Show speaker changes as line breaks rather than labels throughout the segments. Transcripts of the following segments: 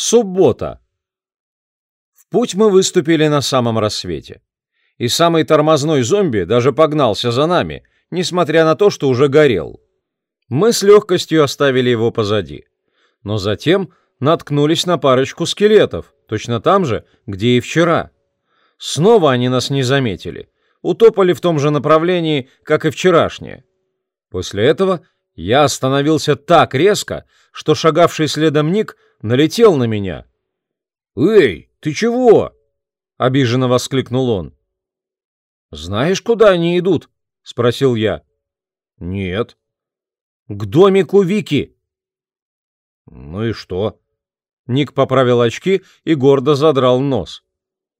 Суббота. В путь мы выступили на самом рассвете. И самый тормозной зомби даже погнался за нами, несмотря на то, что уже горел. Мы с легкостью оставили его позади. Но затем наткнулись на парочку скелетов, точно там же, где и вчера. Снова они нас не заметили. Утопали в том же направлении, как и вчерашние. После этого я остановился так резко, что шагавший следом Ник – налетел на меня. «Эй, ты чего?» — обиженно воскликнул он. «Знаешь, куда они идут?» — спросил я. «Нет». «К домику Вики». «Ну и что?» Ник поправил очки и гордо задрал нос.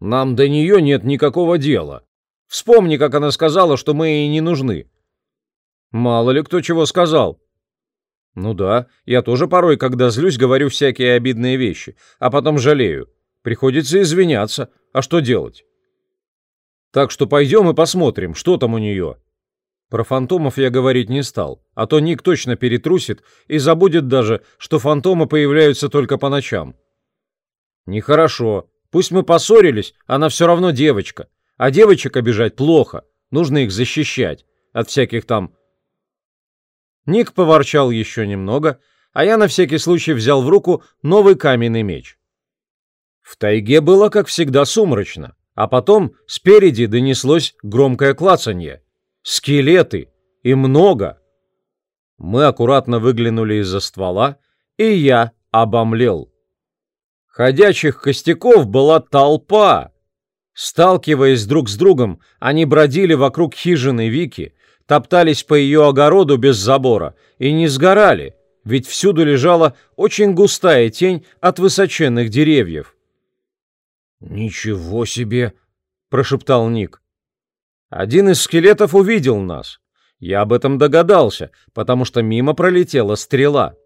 «Нам до нее нет никакого дела. Вспомни, как она сказала, что мы ей не нужны». «Мало ли кто чего сказал», ну да, я тоже порой, когда злюсь, говорю всякие обидные вещи, а потом жалею. Приходится извиняться. А что делать? Так что пойдем и посмотрим, что там у нее. Про фантомов я говорить не стал, а то Ник точно перетрусит и забудет даже, что фантомы появляются только по ночам. Нехорошо. Пусть мы поссорились, она все равно девочка. А девочек обижать плохо. Нужно их защищать от всяких там Ник поворчал еще немного, а я на всякий случай взял в руку новый каменный меч. В тайге было, как всегда, сумрачно, а потом спереди донеслось громкое клацанье. Скелеты! И много! Мы аккуратно выглянули из-за ствола, и я обомлел. Ходячих костяков была толпа. Сталкиваясь друг с другом, они бродили вокруг хижины Вики, топтались по ее огороду без забора и не сгорали, ведь всюду лежала очень густая тень от высоченных деревьев. «Ничего себе!» — прошептал Ник. Один из скелетов увидел нас. Я об этом догадался, потому что мимо пролетела стрела.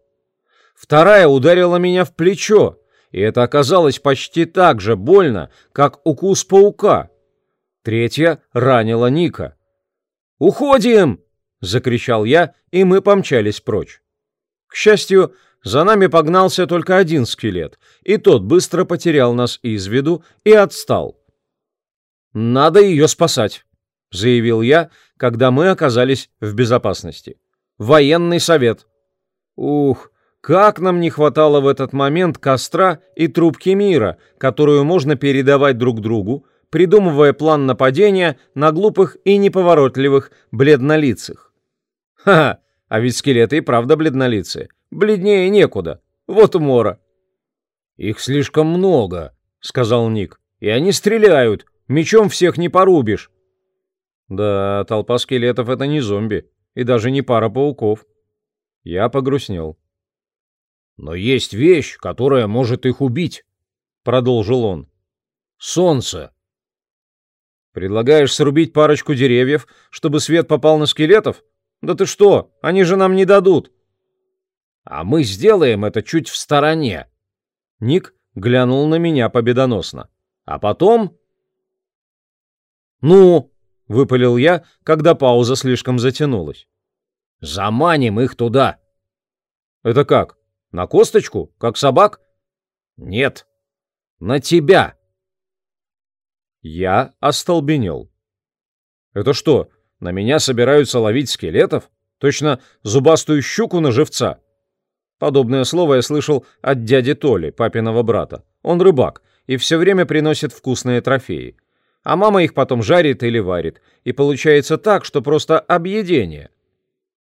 Вторая ударила меня в плечо, и это оказалось почти так же больно, как укус паука. Третья ранила Ника. «Уходим!» — закричал я, и мы помчались прочь. К счастью, за нами погнался только один скелет, и тот быстро потерял нас из виду и отстал. «Надо ее спасать», — заявил я, когда мы оказались в безопасности. «Военный совет». Ух, как нам не хватало в этот момент костра и трубки мира, которую можно передавать друг другу, придумывая план нападения на глупых и неповоротливых бледнолицых. Ха-ха, а ведь скелеты и правда бледнолицые. Бледнее некуда. Вот умора. Их слишком много, сказал Ник. И они стреляют. Мечом всех не порубишь. Да, толпа скелетов это не зомби. И даже не пара пауков. Я погрустнел. Но есть вещь, которая может их убить, продолжил он. Солнце. Предлагаешь срубить парочку деревьев, чтобы свет попал на скелетов? Да ты что, они же нам не дадут. А мы сделаем это чуть в стороне. Ник глянул на меня победоносно. А потом... Ну, выпалил я, когда пауза слишком затянулась. Заманим их туда. Это как? На косточку, как собак? Нет. На тебя. Я остолбенел. Это что, на меня собираются ловить скелетов? Точно зубастую щуку на живца? Подобное слово я слышал от дяди Толи, папиного брата. Он рыбак и все время приносит вкусные трофеи. А мама их потом жарит или варит. И получается так, что просто объедение.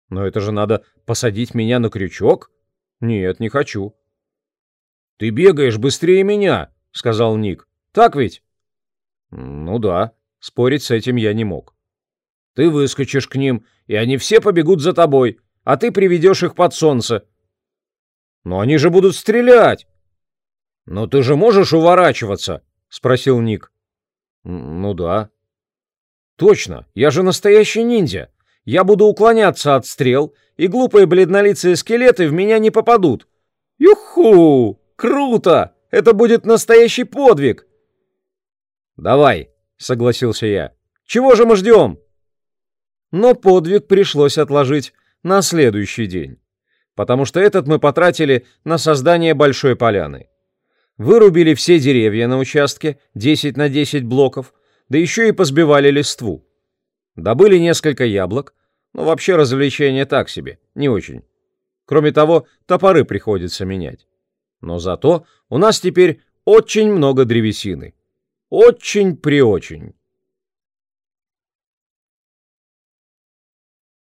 Но это же надо посадить меня на крючок? Нет, не хочу. «Ты бегаешь быстрее меня», — сказал Ник. «Так ведь?» Ну да, спорить с этим я не мог. Ты выскочишь к ним, и они все побегут за тобой, а ты приведешь их под солнце. Но они же будут стрелять. Но ты же можешь уворачиваться, спросил Ник. Ну да. Точно, я же настоящий ниндзя. Я буду уклоняться от стрел, и глупые бледнолицые скелеты в меня не попадут. Юху! Круто! Это будет настоящий подвиг! «Давай», — согласился я. «Чего же мы ждем?» Но подвиг пришлось отложить на следующий день, потому что этот мы потратили на создание большой поляны. Вырубили все деревья на участке, 10 на 10 блоков, да еще и позбивали листву. Добыли несколько яблок, но вообще развлечение так себе, не очень. Кроме того, топоры приходится менять. Но зато у нас теперь очень много древесины. Очень-преочень.